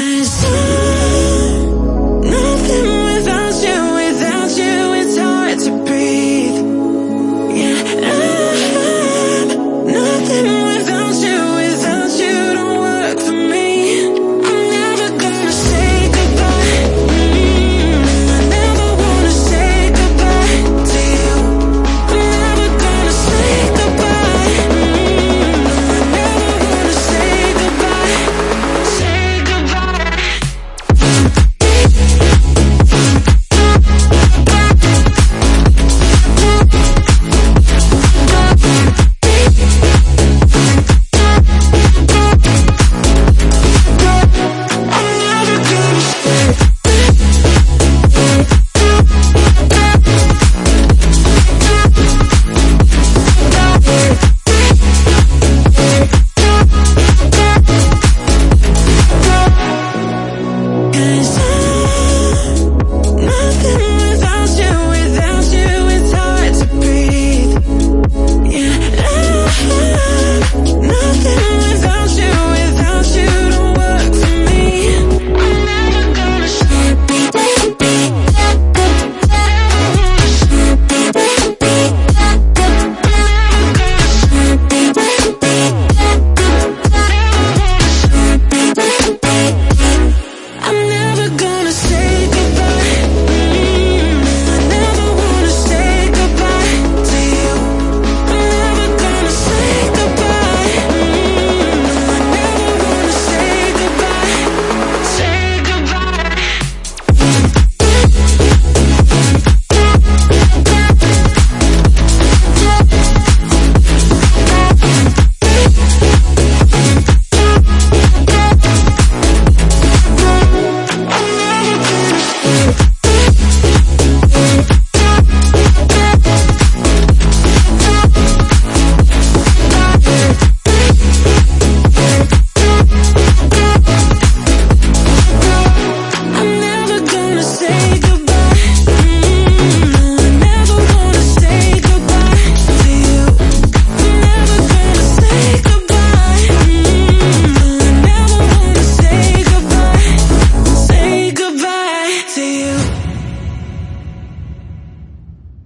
Cause